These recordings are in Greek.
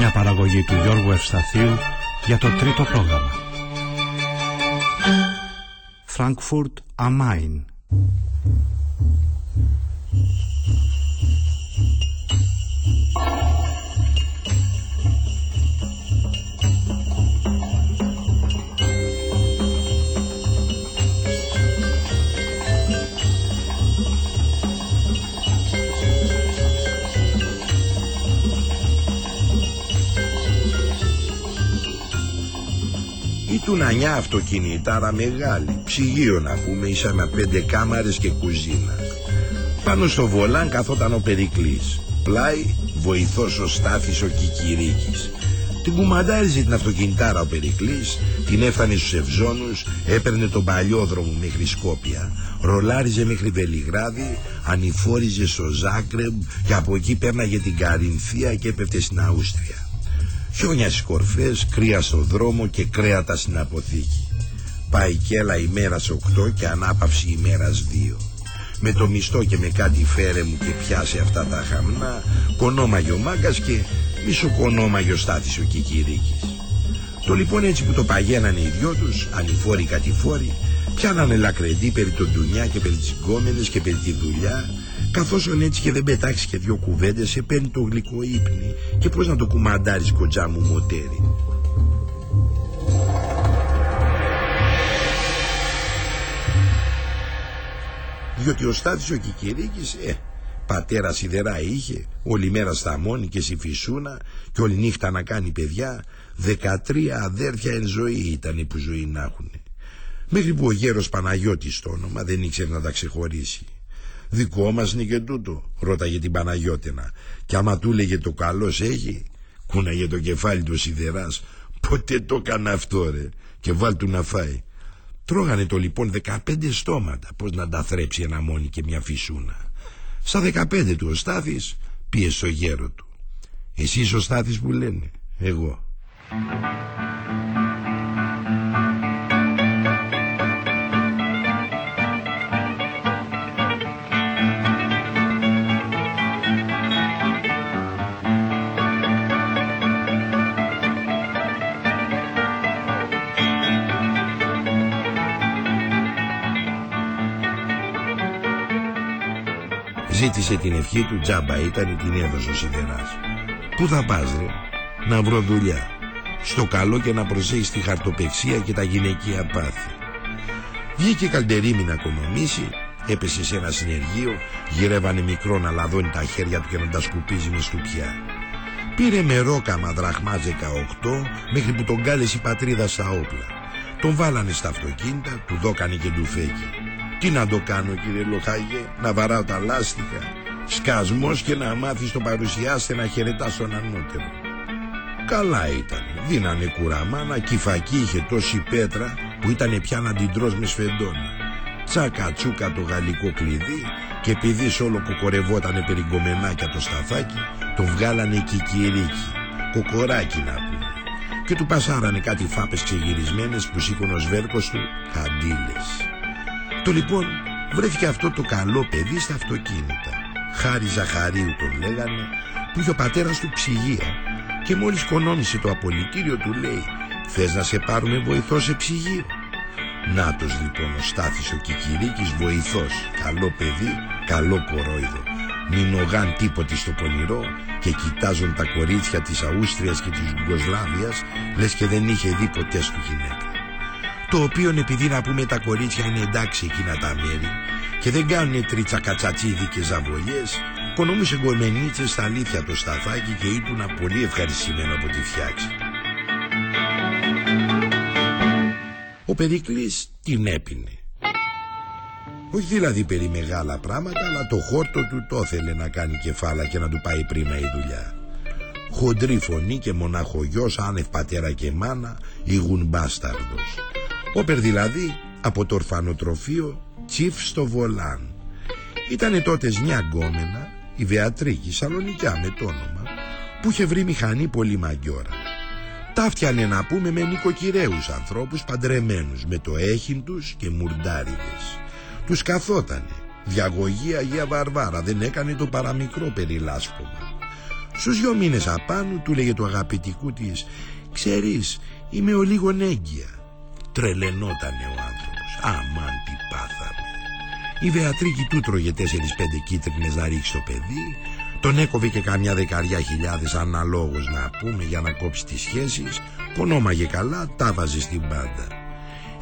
Μια παραγωγή του Γιώργου Ευσταθίου για το τρίτο πρόγραμμα. Frankfurt am Main. Τουνανιά αυτοκινητάρα μεγάλη, ψυγείο να πούμε, ίσα με πέντε κάμαρες και κουζίνα. Πάνω στο βολάν καθόταν ο Περικλής. Πλάι βοηθός ο Στάθης ο Κικυρίκης. Την κουμαντάριζε την αυτοκινητάρα ο Περικλής, την έφτανε στους Ευζώνους, έπαιρνε τον παλιόδρομο μέχρι Σκόπια, ρολάριζε μέχρι Βελιγράδι, ανηφόριζε στο Ζάκρεμ και από εκεί πέρναγε την Καρινθία και έπεφτε στην Αούστρια. Χιόνιας στις κορφές, κρύα στο δρόμο και κρέατα στην αποθήκη. Πάει και έλα ημέρας οκτώ και ανάπαυση ημέρας δύο. Με το μισθό και με κάτι φέρε μου και πιάσε αυτά τα χαμνά, κονόμαγε ο μάγκας και μισοκονόμαγε ο στάθης ο Κικυρίκης. Το λοιπόν έτσι που το παγαίνανε οι δυο τους, ανηφόροι κατηφόροι, πιάνανε λακρεντή περί τον ντουνιά και περί τις γκόμενες και περί τη δουλειά, Καθώς έτσι και δεν πετάξει και δυο κουβέντες σε παίρνει το γλυκό ύπνη και πώς να το κουμαντάρεις κοντζά μου μοτέρι. Διότι ο Στάθης ο Κικυρίκης, ε, πατέρα σιδερά είχε, όλη μέρα στα μόνη και στη φυσούνα και όλη νύχτα να κάνει παιδιά, δεκατρία αδέρφια εν ζωή ήταν που ζωή να έχουν. Μέχρι που ο γέρος Παναγιώτης το όνομα δεν ήξερε να τα ξεχωρίσει. Δικό μας είναι και τούτο, ρώταγε την Παναγιώτηνα. Και άμα του λέγε το καλός έχει, κούναγε το κεφάλι του σιδεράς. Ποτέ το έκανε αυτό ρε, και βάλ του να φάει. Τρώγανε το λοιπόν δεκαπέντε στόματα, πώς να τα θρέψει ένα μόνι και μια φυσούνα. Στα δεκαπέντε του ο Στάθης πίεσε στο γέρο του. Εσείς ο Στάθης που λένε, εγώ. Ζήτησε την ευχή του τζάμπα ήταν την έδωσε ο Σιδεράς. Πού θα πας ρε, να βρω δουλειά. Στο καλό και να προσέχεις τη χαρτοπεξία και τα γυναικεία πάθη. Βγήκε καλτερίμι να οικονομήσει, έπεσε σε ένα συνεργείο, γυρεύανε μικρό να λαδώνει τα χέρια του και να τα σκουπίζει με στουπιά. Πήρε με ρόκαμα δραχμά 18 μέχρι που τον κάλεσε η πατρίδα στα όπλα. Τον βάλανε στα αυτοκίνητα, του δώκανε και του φέγγι. Τι να το κάνω κύριε Λοχάγε, να βαράω τα λάστιχα, σκασμός και να μάθεις το παρουσιάστε να χαιρετάς στον ανώτερο. Καλά ήταν, δίνανε κουραμάνα, κυφακή είχε τόση πέτρα που ήταν πια να την τρως με σφεντόνα. Τσάκα τσούκα το γαλλικό κλειδί και επειδή σ' όλο κοκορευότανε περικομενάκια το σταθάκι, το βγάλανε κικυρίκι, κοκοράκι να πούμε. Και του πασάρανε κάτι φάπες ξεγυρισμένες που σήκωνε ο σβέρκος του καντήλες. Το λοιπόν βρέθηκε αυτό το καλό παιδί στα αυτοκίνητα. Χάρη Ζαχαρίου τον λέγανε, που είχε ο πατέρας του ψυγεία και μόλις κονόμησε το απολυτήριο του λέει «Θες να σε πάρουμε βοηθός σε ψυγείο» Νάτος λοιπόν ο Στάθης ο Κικυρίκης βοηθός, καλό παιδί, καλό κορόιδο. Μην τίποτε στο πονηρό και κοιτάζουν τα κορίτσια της Αούστριας και της Ιουγκοσλάβιας λες και δεν είχε δει ποτέ του γυναίκα το οποίο επειδή να πούμε τα κορίτσια είναι εντάξει εκείνα τα μέρη και δεν κάνουν τρίτσα κατσατσίδι και ζαβολιές κονομούσε γκομενίτσες στα αλήθεια το σταθάκι και ήτουνα πολύ ευχαριστημένο από τη φτιάξη. Ο Περικλής την έπινε. Όχι δηλαδή περί μεγάλα πράγματα, αλλά το χόρτο του το ήθελε να κάνει κεφάλα και να του πάει πρίμα η δουλειά. Χοντρή φωνή και μονάχο γιος, άνευ πατέρα και μάνα, ήγουν μπάσταρδος. Όπερ δηλαδή από το ορφανοτροφείο τσιφ στο βολάν. Ήτανε τότε μια γκόμενα, η Βεατρίκη, Σαλονικιά με το όνομα, που είχε βρει μηχανή πολύ μαγκιόρα. Τα φτιανε να πούμε με νοικοκυρέους ανθρώπους παντρεμένους με το έχιν τους και μουρντάριδες. Τους καθότανε. Διαγωγή Αγία Βαρβάρα δεν έκανε το παραμικρό περιλάσπωμα. Στους δυο μήνες απάνω του λέγε το αγαπητικού της «Ξέρεις, είμαι ο λίγο έγκυα». Τρελαινότανε ο άνθρωπος. Αμάν τι πάθαμε. Η Βεατρίκη του τρώγε τέσσερις-πέντε κίτρινες να ρίξει το παιδί. Τον έκοβε και καμιά δεκαριά χιλιάδες αναλόγως να πούμε για να κόψει τις σχέσεις. Πονόμαγε καλά, τα βάζε στην πάντα.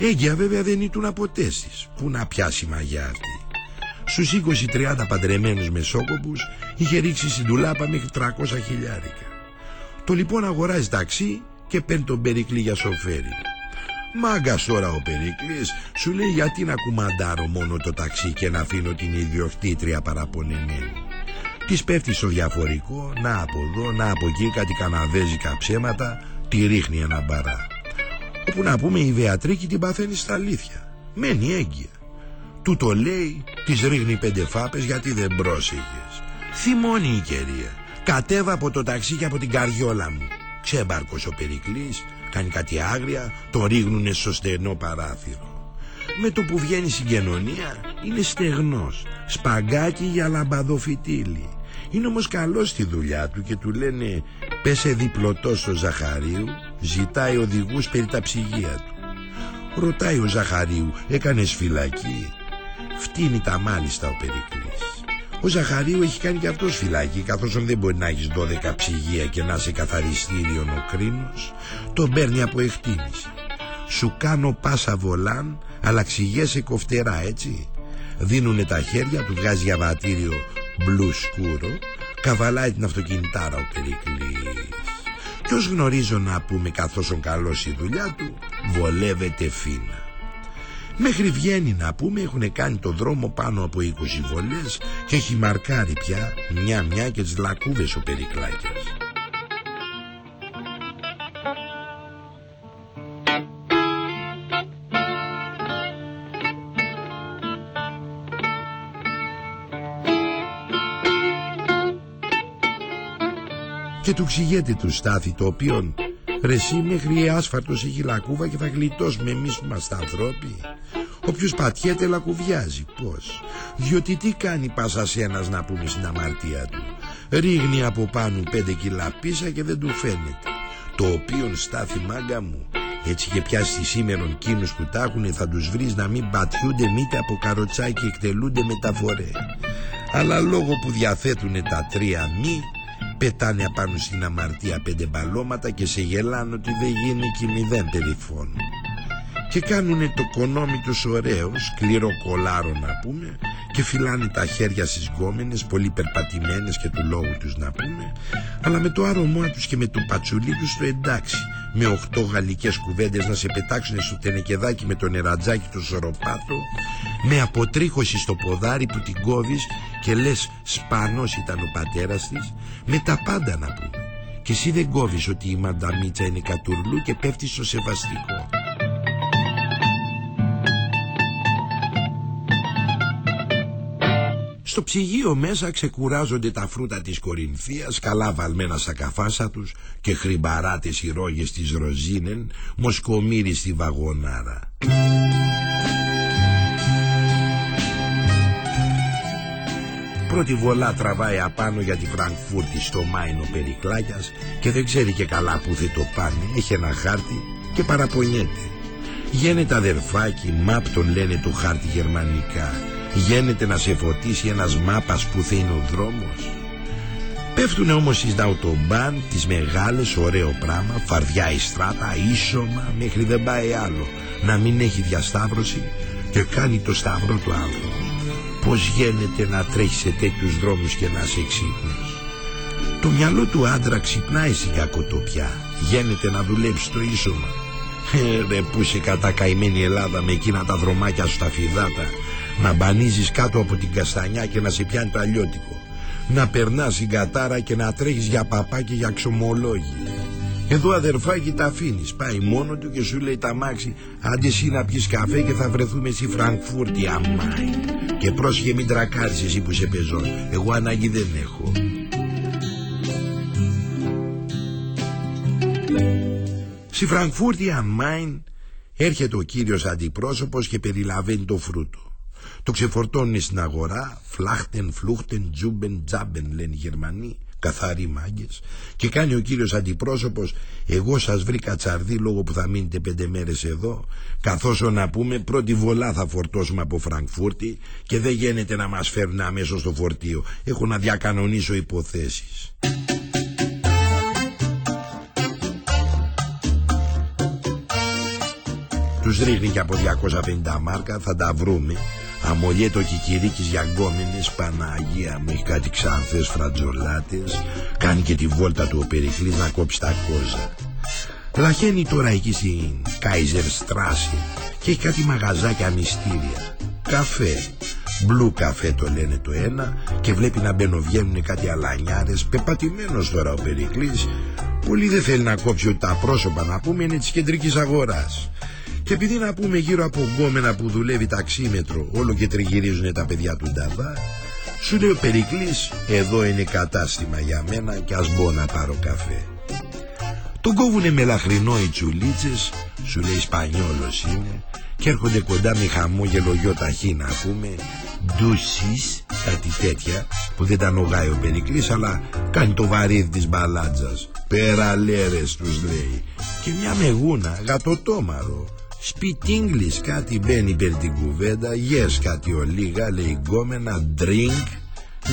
Έγκυα βέβαια δεν ήταν από τέσεις Πού να πιάσει μαγιά αυτή Στους 20-30 παντρεμένους μεσόκοπους Είχε ρίξει στην τουλάπα μέχρι 300 χιλιάρικα. Το λοιπόν αγοράζει ταξί και παίρνει τον Περικλή για σοφέρι Μάγκα τώρα ο Περικλής σου λέει γιατί να κουμαντάρω μόνο το ταξί και να αφήνω την ιδιοκτήτρια παραπονεμένη Της πέφτει στο διαφορικό, να από εδώ, να από εκεί κάτι καναδέζικα ψέματα, τη ρίχνει ένα μπαρά. Όπου να πούμε η Βεατρίκη την παθαίνει στα αλήθεια. Μένει έγκυα. Του το λέει, της ρίχνει πέντε φάπες γιατί δεν πρόσεχες. Θυμώνει η κερία. Κατέβα από το ταξί και από την καριόλα μου. Ξέμπαρκος ο Περικλής, κάνει κάτι άγρια, το ρίχνουνε στο στενό παράθυρο. Με το που βγαίνει στην κοινωνία είναι στεγνός, σπαγκάκι για λαμπαδοφυτίλι. Είναι όμως καλός στη δουλειά του και του λένε πέσε διπλωτό στο Ζαχαρίου, ζητάει οδηγούς περί τα ψυγεία του. Ρωτάει ο Ζαχαρίου, έκανες φυλακή. Φτύνει τα μάλιστα ο Περικλής. Ο Ζαχαρίου έχει κάνει και αυτός φυλακή καθώς δεν μπορεί να έχεις 12 ψυγεία και να είσαι καθαριστήριο ο κρίνος. Τον παίρνει από εκτίμηση. Σου κάνω πάσα βολάν αλλά ξηγέσαι κοφτερά έτσι. Δίνουνε τα χέρια, του βγάζει διαβατήριο μπλου σκούρο καβαλάει την αυτοκινητάρα ο Περικλής κι ως γνωρίζω να πούμε καθώς ο καλός η δουλειά του βολεύεται φίνα Μέχρι βγαίνει να πούμε έχουν κάνει το δρόμο πάνω από 20 βολές και έχει μαρκάρει πια μια-μια και τις λακκούβες ο Περικλάκης. και του ξηγέται του στάθη το οποίο ρε εσύ μέχρι άσφαρτος έχει λακκούβα και θα γλιτώσουμε εμείς που είμαστε ανθρώποι Όποιος πατιέται λακκουβιάζει Πώς; Διότι τι κάνει πάσα ένας να πούμε στην αμαρτία του; Ρίγνει από πάνω πέντε κιλά πίσα και δεν του φαίνεται Το οποίο στάθη μάγκα μου έτσι και πιάσει σήμερον κίνους που τα έχουν θα τους βρεις να μην πατιούνται μήτε από καροτσάκι και εκτελούνται μεταφορέ. Αλλά λόγω που διαθέτουν τα τρία μη πετάνε απάνω στην αμαρτία πέντε μπαλώματα και σε γελάνε ότι δεν γίνει και μηδέν περιφών και κάνουνε το κονόμι τους ωραίο, σκληρό κολάρο να πούμε και φυλάνε τα χέρια στις γκόμενες, πολύ περπατημένες και του λόγου τους να πούμε. Αλλά με το άρωμά τους και με το πατσουλί τους το εντάξει. Με οχτώ γαλλικές κουβέντες να σε πετάξουν στο τενεκεδάκι με το νερατζάκι του σωροπάτο. Με αποτρίχωση στο ποδάρι που την κόβεις και λες σπανός ήταν ο πατέρας της με τα πάντα να πούμε. Και εσύ δεν κόβεις ότι η μανταμίτσα είναι κατουρλού και πέφτει στο σεβαστικό Στο ψυγείο μέσα ξεκουράζονται τα φρούτα της Κορινθίας καλά βαλμένα στα καφάσα τους και χρυμπαράτες οι ρόγες της Ροζίνεν μοσκομύρι στη βαγονάρα. Πρώτη βολά τραβάει απάνω για τη Φραγκφούρτη στο Μάινο Περικλάκιας και δεν ξέρει και καλά που θα το πάνε, έχει ένα χάρτη και παραπονιέται. Γίνεται αδερφάκι, μάπ τον λένε το χάρτη γερμανικά Γένεται να σε φωτίσει ένας μάπας που θα είναι ο δρόμος. Πέφτουνε όμως στις ναουτομπάν Τις μεγάλες ωραίο πράγμα Φαρδιά η στράτα ίσωμα Μέχρι δεν πάει άλλο. Να μην έχει διασταύρωση Και κάνει το σταυρό του άνθρωπο Πως γίνεται να τρέχει σε τέτοιους δρόμους Και να είσαι ξύπνος Το μυαλό του άντρα ξυπνάει στην κακοτοπιά. Γένεται να δουλέψει το ίσωμα. Ε, ρε που είσαι κατά καημένη Ελλάδα με εκείνα τα δρομάκια σου τα φιδάτα Να μπανίζεις κάτω από την καστανιά και να σε πιάνει το αλλιώτικο. Να περνάς την κατάρα και να τρέχεις για παπά και για ξομολόγοι. Εδώ αδερφάκι τα αφήνεις. Πάει μόνο του και σου λέει τα μάξι. Άντε εσύ να πιεις καφέ και θα βρεθούμε στη Φραγκφούρτη. Αμάι. Και πρόσχε μην τρακάρεις εσύ που σε πεζώ. Εγώ ανάγκη δεν έχω. Στη Φραγκφούρτη αμάιν έρχεται ο κύριος αντιπρόσωπος και περιλαβαίνει το φρούτο. Το ξεφορτώνεις στην αγορά, φλάχτεν, φλούχτεν, τζούμπεν, τζάμπεν λένε οι Γερμανοί, καθαροί μάγκες. Και κάνει ο κύριος αντιπρόσωπος, εγώ σας βρήκα τσαρδί λόγω που θα μείνετε πέντε μέρες εδώ, καθώς να πούμε πρώτη βολά θα φορτώσουμε από Φραγκφούρτη και δεν γίνεται να μας φέρουν αμέσως στο φορτίο. Έχω να διακανονίσω υποθέσεις. Τους ρίχνει και από 250 μάρκα θα τα βρούμε Αμολιέτο κικυρίκης για γκόμενες Παναγία μου έχει κάτι ξανθές φρατζολάτες Κάνει και τη βόλτα του ο Περικλής να κόψει τα κόζα. Λαχαίνει τώρα εκεί στην Κάιζερ Στράση Και έχει κάτι μαγαζάκια μυστήρια. Καφέ. Μπλου καφέ το λένε το ένα Και βλέπει να μπαινοβγαίνουν κάτι αλανιάρες. Πεπατημένος τώρα ο Περικλής. Πολύ δεν θέλει να κόψει ότι τα πρόσωπα να πούμε είναι της κεντρικής αγοράς και επειδή να πούμε γύρω από γκόμενα που δουλεύει ταξίμετρο όλο και τριγυρίζουν τα παιδιά του Νταβά σου λέει ο Περικλής εδώ είναι κατάστημα για μένα και ας μπω να πάρω καφέ. Τον κόβουνε με λαχρινό οι τσουλίτσες, σου λέει Σπανιόλος είναι και έρχονται κοντά με χαμόγελο γιο ταχύ να πούμε ντουσίς κάτι τέτοια που δεν τα νογάει ο Περικλής αλλά κάνει το βαρύδι της μπαλάτζας περαλέρες τους λέει και μια μεγούνα γατοτόμαρο Σπιτίγκλης κάτι μπαίνει περί την κουβέντα. Yes κάτι ολίγα λέει γκόμενα Drink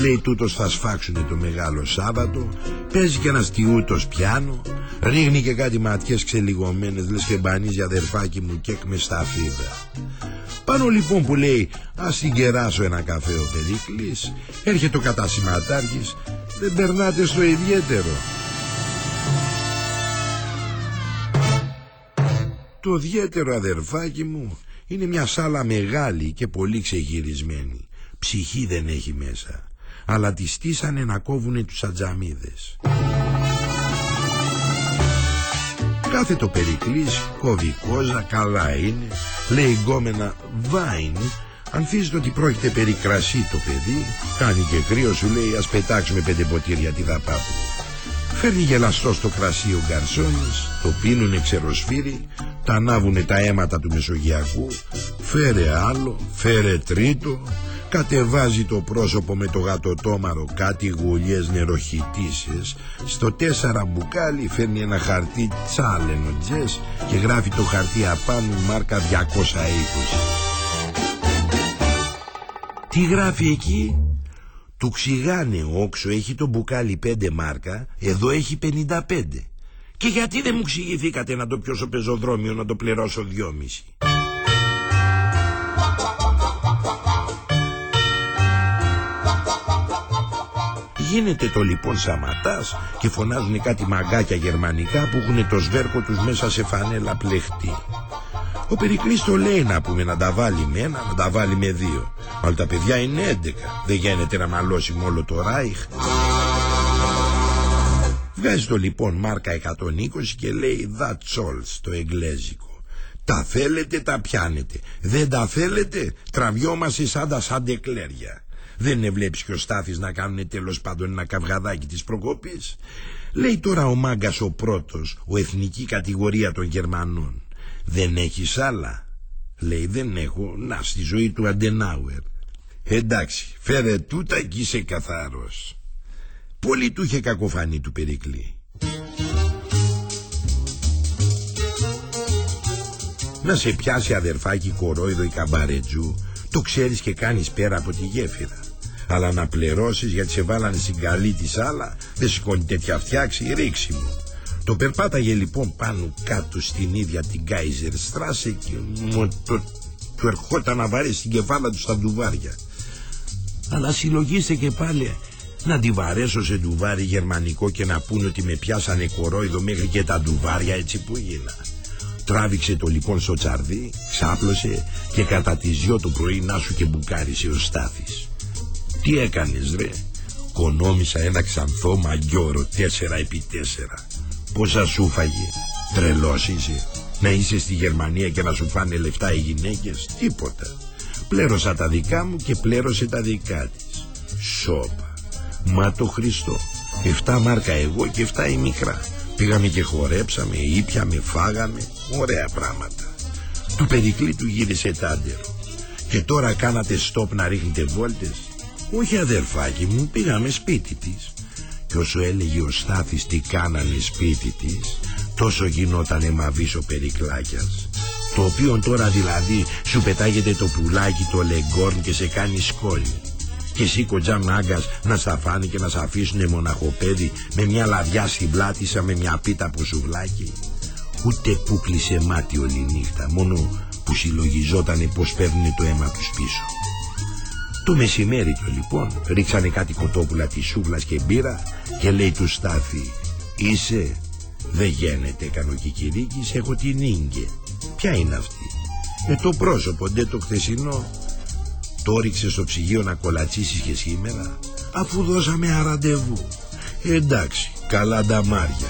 Λέει τούτος θα σφάξουνε το μεγάλο Σάββατο Παίζει και ένας τιούτος πιάνο. Ρίχνει και κάτι ματιές ξελιγωμένες. Λες και μπανίζει αδερφάκι μου και με στα φίδα Πάνω λοιπόν που λέει Ας την κεράσω ένα καφέ ο Περίκλης Έρχεται ο κατασηματάρχης Δεν περνάτε στο ιδιαίτερο Το ιδιαίτερο αδερφάκι μου είναι μια σάλα μεγάλη και πολύ ξεγυρισμένη. Ψυχή δεν έχει μέσα. Αλλά τη στήσανε να κόβουνε τους ατζαμίδες. Κάθε το περικλής κόβει κόζα, καλά είναι. Λέει γκόμενα βάιν. Ανθίζεται ότι πρόκειται περί κρασί το παιδί. Κάνει και κρύο σου λέει ας πετάξουμε πέντε ποτήρια τι θα πάθουμε. Φέρνει γελαστός στο κρασί ο γκαρσόνης, το πίνουνε ξεροσφύρι, τα ανάβουνε τα αίματα του Μεσογειακού, φέρε άλλο, φέρε τρίτο, κατεβάζει το πρόσωπο με το γατοτόμαρο κάτι γουλιές νεροχυτήσεις, στο τέσσερα μπουκάλι φέρνει ένα χαρτί τσάλενο τζες. Και γράφει το χαρτί απάνω μάρκα 220. Τι γράφει εκεί; Του ξηγάνε όξο έχει το μπουκάλι 5 μάρκα, εδώ έχει 55. Και γιατί δεν μου ξηγηθήκατε να το πιω στο πεζοδρόμιο να το πληρώσω δυόμιση; Γίνεται το λοιπόν σαματάς και φωνάζουν κάτι μαγκάκια γερμανικά που έχουν το σβέρκο τους μέσα σε φανέλα πλεχτή. Ο Περικλής το λέει να πούμε να τα βάλει με ένα, να τα βάλει με δύο. Αλλά τα παιδιά είναι έντεκα. Δεν γίνεται να μαλώσει με όλο το Ράιχ. Βγάζει το λοιπόν μάρκα 120 και λέει That's all στο εγγλέζικο. Τα θέλετε τα πιάνετε. Δεν τα θέλετε τραβιόμαστε σαν τα σαντεκλέρια. Δεν είναι βλέπεις και ο Στάθης να κάνουν τέλος πάντων ένα καυγαδάκι της προκοπής. Λέει τώρα ο μάγκας ο πρώτος, ο εθνική κατηγορία των Γερμανών. Δεν έχεις άλλα. Λέει δεν έχω. Να στη ζωή του Αντενάουερ. Εντάξει φέρε τούτα και είσαι καθαρός. Πολύ του είχε κακοφανεί του Περικλή. Να σε πιάσει αδερφάκι κορόιδο ή καμπαρετζού Το ξέρεις και κάνεις πέρα από τη γέφυρα Αλλά να πληρώσεις γιατί σε βάλανε στην καλή της άλλα Δεν σηκώνει τέτοια φτιάξη ρίξη μου το περπάταγε λοιπόν πάνω κάτω στην ίδια την Γκάιζερ Στράσε και μου το, του ερχόταν να βαρέσει την κεφάλα του στα ντουβάρια. Αλλά συλλογίστε και πάλι να τη βαρέσω σε ντουβάρι γερμανικό και να πούνε ότι με πιάσανε κορόιδο μέχρι και τα ντουβάρια έτσι που γίνα. Τράβηξε το λοιπόν στο τσαρδί, ξάπλωσε και κατά τις δυο το πρωί να σου και μπουκάρισε ο Στάθης. Τι έκανες ρε, κονόμησα ένα ξανθό μαγκιόρο τέσσερα επί τέσσερα. Πόσα σου φάγε, τρελός είσαι, να είσαι στη Γερμανία και να σου φάνε λεφτά οι γυναίκες, τίποτα. Πλέρωσα τα δικά μου και πλέρωσε τα δικά της. Σόπα, μα το Χριστό, εφτά μάρκα εγώ και εφτά η μικρά. Πήγαμε και χορέψαμε, ήπιαμε, φάγαμε, ωραία πράγματα. Του Περικλή του γύρισε τάντερο. Και τώρα κάνατε στόπ να ρίχνετε βόλτες; Όχι αδερφάκι μου, πήγαμε σπίτι της. Και όσο έλεγε ο Στάθης τι κάνανε σπίτι της, τόσο γινότανε μαβής ο Περικλάκιας. Το οποίο τώρα δηλαδή σου πετάγεται το πουλάκι το λεγκόρν και σε κάνει σκόλι και εσύ κοντζά μάγκας να στα φάνε και να σ' αφήσουνε μοναχοπέδι με μια λαβιά στην πλάτη σαν με μια πίτα από σουβλάκι. Ούτε που κλείσε μάτι όλη νύχτα, μόνο που συλλογιζότανε πως παίρνουνε το αίμα τους πίσω. Το μεσημέρι του λοιπόν ρίξανε κάτι κοτόπουλα της σούβλας και μπύρα και λέει του Στάθη «Είσαι, δεν γένεται κανοκικυρίκης, έχω την Ίγκε. Ποια είναι αυτή» «Ε το πρόσωπο, ντε το χθεσινό το ρίξε στο ψυγείο να κολατσίσεις και σήμερα αφού δώσαμε αραντεβού. Εντάξει, καλά νταμάρια.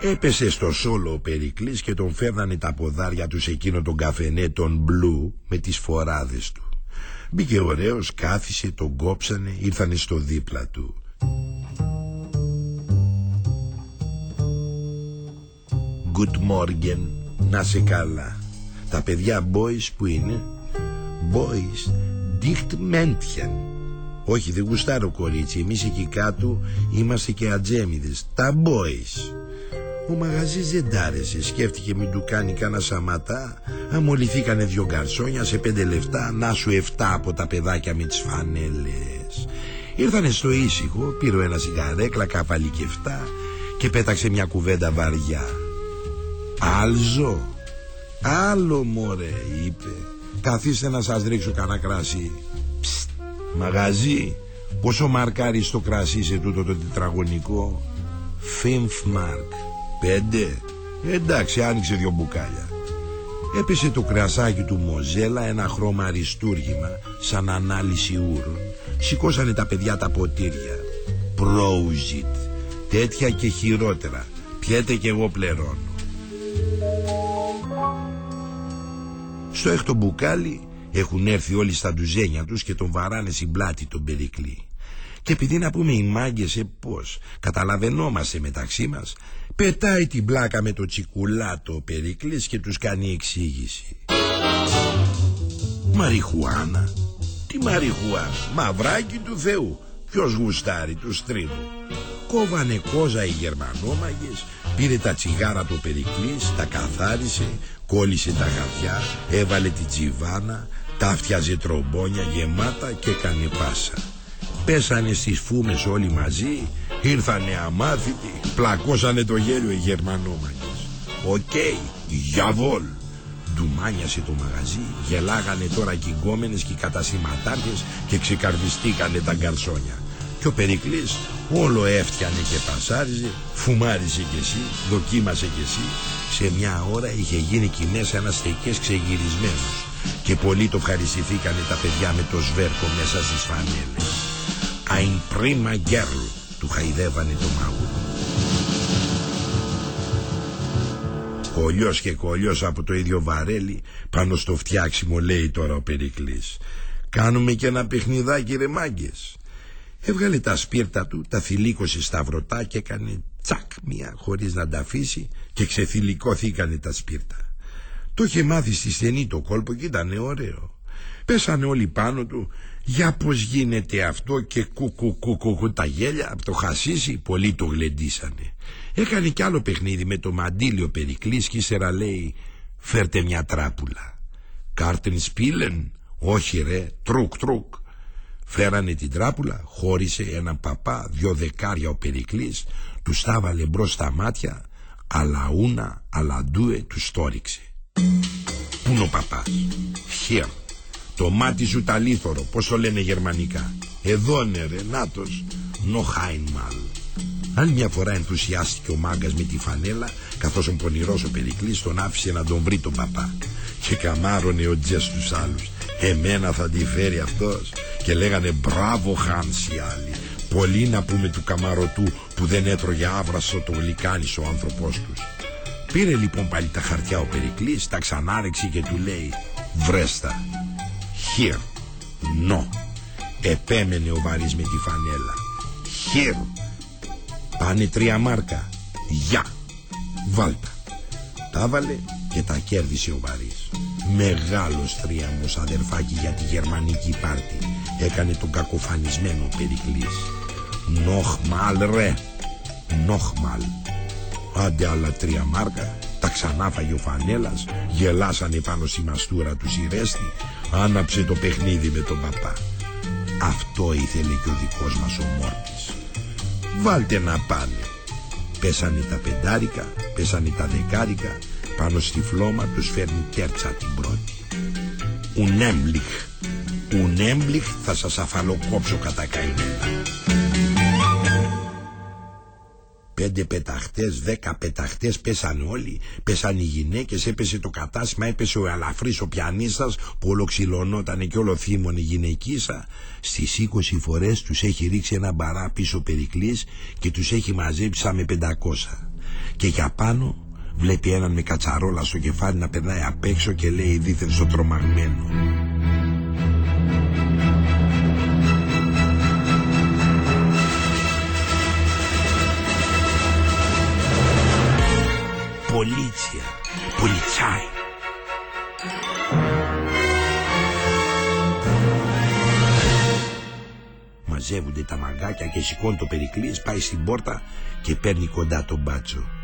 Έπεσε στο σόλο ο Περικλής και τον φέρνανε τα ποδάρια του σε εκείνο τον καφενέ τον μπλου με τις φοράδες του. Μπήκε ωραίος, κάθισε, τον κόψανε, ήρθανε στο δίπλα του. Good morning, να σε καλά. Τα παιδιά boys που είναι; Boys dicht Männchen. Όχι δεν γουστάρω κορίτσι. Εμείς εκεί κάτω είμαστε και ατζέμιδες. Τα boys. Ο μαγαζής δεν τάρεσε Σκέφτηκε μην του κάνει κάνα σαματά Αμολυθήκανε δυο γκαρσόνια σε πέντε λεφτά. Να σου εφτά από τα παιδάκια με τις φανέλες Ήρθανε στο ήσυχο Πήρε ένας σιγαρέκλα καβαλή και εφτά Και πέταξε μια κουβέντα βαριά. Άλζο Άλλο μωρέ είπε Καθίστε να σας ρίξω κανένα κρασί. Ψτ, Μαγαζί. Πόσο μαρκάρεις στο κρασί σε τούτο το τετραγωνικό; Φιμφ μάρκ Πέντε. Εντάξει άνοιξε δυο μπουκάλια. Έπεσε το κρασάκι του Μοζέλα Ένα χρώμα αριστούργημα Σαν ανάλυση ούρων. Σηκώσανε τα παιδιά τα ποτήρια. Πρόουζιτ Τέτοια και χειρότερα. Πιέτε και εγώ πληρώνω Στο έκτο μπουκάλι έχουν έρθει όλοι στα ντουζένια τους και τον βαράνε στην πλάτη τον Περικλή. Και επειδή να πούμε οι μάγκες ε, πώς καταλαβαίνόμαστε μεταξύ μας πετάει την πλάκα με το τσικουλάτο ο Περικλής και τους κάνει εξήγηση. Μαριχουάνα. Τι μαριχουάνα. Μαυράκι του Θεού. Ποιος γουστάρει τους στρίβω. Κόβανε κόζα οι Γερμανόμαγες Πήρε τα τσιγάρα του Περικλής Τα καθάρισε Κόλλησε τα χαρτιά Έβαλε την τσιβάνα Τα 'φτιαξε τρομπόνια γεμάτα και έκανε πάσα. Πέσανε στις φούμες όλοι μαζί Ήτανε αμάθητοι Πλακώσανε το γέλιο οι Γερμανόμαγες. OK, okay, jawohl Ντουμάνιασε το μαγαζί Γελάγανε τώρα και οι γκόμενες και οι καταστηματάρχες Και ξεκαρδιστήκανε τα γκαρσόνια και ο Περικλής όλο έφτιανε και πασάριζε, φουμάριζε κι εσύ, δοκίμασε κι εσύ. Σε μια ώρα είχε γίνει εκεί μέσα ένας στεκές ξεγυρισμένος και πολλοί το ευχαριστηθήκανε τα παιδιά με το σβέρκο μέσα στις φανέλες. Ein prima girl, του χαϊδεύανε το μαγούλο. Κολλιός και κολλιός από το ίδιο βαρέλι πάνω στο φτιάξιμο λέει τώρα ο Περικλής. Κάνουμε και ένα παιχνιδάκι ρε μάγκες. Έβγαλε τα σπίρτα του, τα θηλίκωσε στα βρωτά και έκανε τσακ μία χωρίς να τα αφήσει και ξεθηλικώθηκανε τα σπίρτα. Το είχε μάθει στη στενή το κόλπο και ήταν ωραίο. Πέσανε όλοι πάνω του για πως γίνεται αυτό και κουκουκουκου τα γέλια από το χασίσι πολλοί το γλεντήσανε. Έκανε κι άλλο παιχνίδι με το μαντήλιο Περικλής και ύστερα λέει φέρτε μια τράπουλα. Κάρτεν σπίλεν, όχι ρε, τρουκ τρουκ. Φέρανε την τράπουλα, χώρισε έναν παπά, δυο δεκάρια ο Περικλής, τους στάβαλε μπρος στα μάτια, αλλά ούνα, αλλά ντούε, τους στόριξε. Πού είναι ο παπάς, χέρ, το μάτι σου ταλίθωρο, πώς το λένε γερμανικά. Εδώ είναι ρε, νάτος, νοχάιν μάλ. Άλλη μια φορά ενθουσιάστηκε ο μάγκας με τη φανέλα καθώς ο πονηρός ο Περικλής τον άφησε να τον βρει τον παπά και καμάρωνε ο Τζες τους άλλους εμένα θα τη φέρει αυτός και λέγανε μπράβο Χάνς οι άλλοι πολύ να πούμε του καμαρωτού που δεν έτρωγε άβρασο το γλυκάνης ο άνθρωπός τους πήρε λοιπόν πάλι τα χαρτιά ο Περικλής τα ξανάρεξε και του λέει βρέστα here no επέμενε ο Βαρύς με τη φανέλα here Πάνε τρία μάρκα. Γεια. Βάλτα. Τα βάλε και τα κέρδισε ο Βαρύς. Μεγάλος τρίαμος αδερφάκι για τη γερμανική πάρτη. Έκανε τον κακοφανισμένο Περικλής. Νοχμάλ ρε. Νοχμάλ. Άντε άλλα τρία μάρκα. Τα ξανάφαγε ο Φανέλας. Γελάσανε πάνω στη μαστούρα του Σιρέστη. Άναψε το παιχνίδι με τον παπά. Αυτό ήθελε και ο δικός μας ο Μόρτης. Βάλτε να πάνε. Πέσανε τα πεντάρικα, πέσανε τα δεκάρικα, πάνω στη φλόμα τους φέρνει τέρτσα την πρώτη. Ουνέμπλιχ, ουνέμπλιχ θα σας αφαλοκόψω κατά καημένα. Πέντε πεταχτές, δέκα πεταχτές πέσανε όλοι, πέσανε οι γυναίκες, έπεσε το κατάστημα, έπεσε ο αλαφρής ο πιανίστας που ολοξυλωνότανε και όλο θύμων η γυναικίσα. Στις 20 φορές τους έχει ρίξει ένα μπαρά πίσω Περικλής και τους έχει μαζέψει σαν με 500. Και για πάνω βλέπει έναν με κατσαρόλα στο κεφάλι να περνάει απ' έξω και λέει δίθεν στο τρομαγμένο. Πολίτσια, πολιτσάι. Μαζεύονται τα μαγκάκια και σηκώνει το Περικλής, πάει στην πόρτα και παίρνει κοντά τον μπάτσο.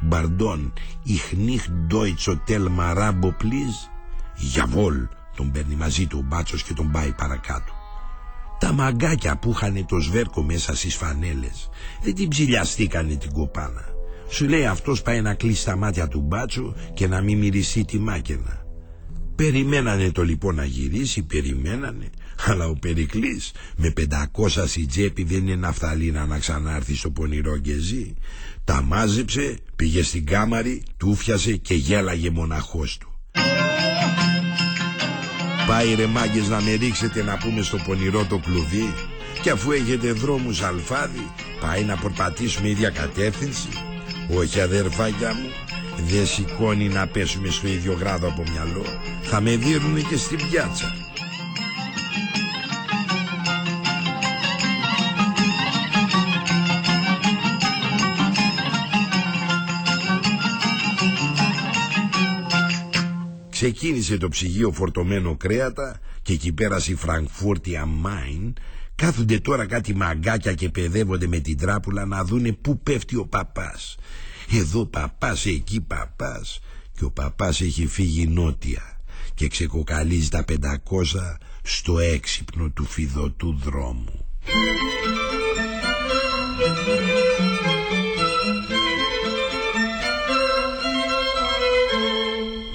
Μπαρντών, ich nicht Deutsch Hotel Marabo please. Γιαβόλ, τον παίρνει μαζί του ο μπάτσος και τον πάει παρακάτω. Τα μαγκάκια που είχαν το σβέρκο μέσα στις φανέλες δεν την ψηλιαστήκανε την κοπάνα. Σου λέει αυτός πάει να κλείσει τα μάτια του μπάτσου και να μην μυριστεί τη μάκαινα. Περιμένανε το λοιπόν να γυρίσει, περιμένανε, αλλά ο Περικλής με 500 στη τσέπη δεν είναι ναυταλίνα να ξανάρθει στο πονηρό γκεζί. Τα μάζεψε, πήγε στην κάμαρη, του φιασε και γέλαγε μοναχός του. Πάει ρε μάγκες να με ρίξετε να πούμε στο πονηρό το κλουβί και αφού έχετε δρόμους αλφάδι πάει να προπατήσουμε ίδια κατεύθυνση. Όχι αδερφάκια μου, δεν σηκώνει να πέσουμε στο ίδιο γράδο από μυαλό. Θα με δίνουνε και στην πιάτσα. Ξεκίνησε το ψυγείο φορτωμένο κρέατα και εκεί πέρασε η Φραγκφούρτη Αμάιν κάθονται τώρα κάτι μαγκάκια και παιδεύονται με την τράπουλα να δούνε πού πέφτει ο παπάς. Εδώ παπάς, εκεί παπάς και ο παπάς έχει φύγει νότια και ξεκοκαλίζει τα πεντακόσα στο έξυπνο του φιδωτού δρόμου.